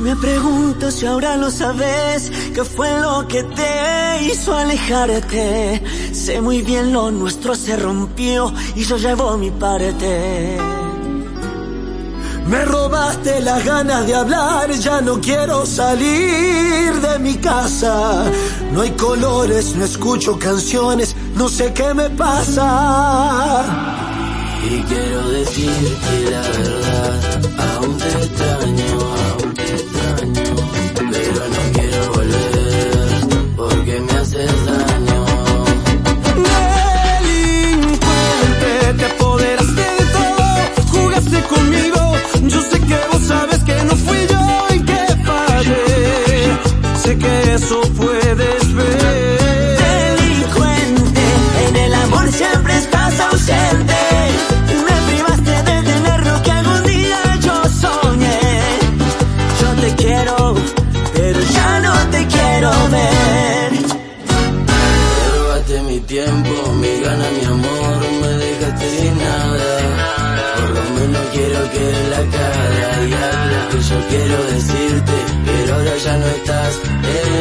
Me pregunto si ahora lo sabes, qué fue lo que te hizo alejarte. Sé muy bien lo nuestro se rompió y yo llevo mi parte. Me robaste las ganas de hablar, ya no quiero salir de mi casa. No hay colores, no escucho canciones, no sé qué me pasa. Y quiero decirte la verdad, Sé que eso puedes ver. Delincuente, en el amor siempre estás ausente. Me privaste de tener lo que algún día yo soñé. Yo te quiero, pero ya no te quiero ver. Robaste mi tiempo, mi gana, mi amor, me dejaste sin nada. Por lo menos quiero que la cara y algo que yo quiero ahora ya no estás enamorada.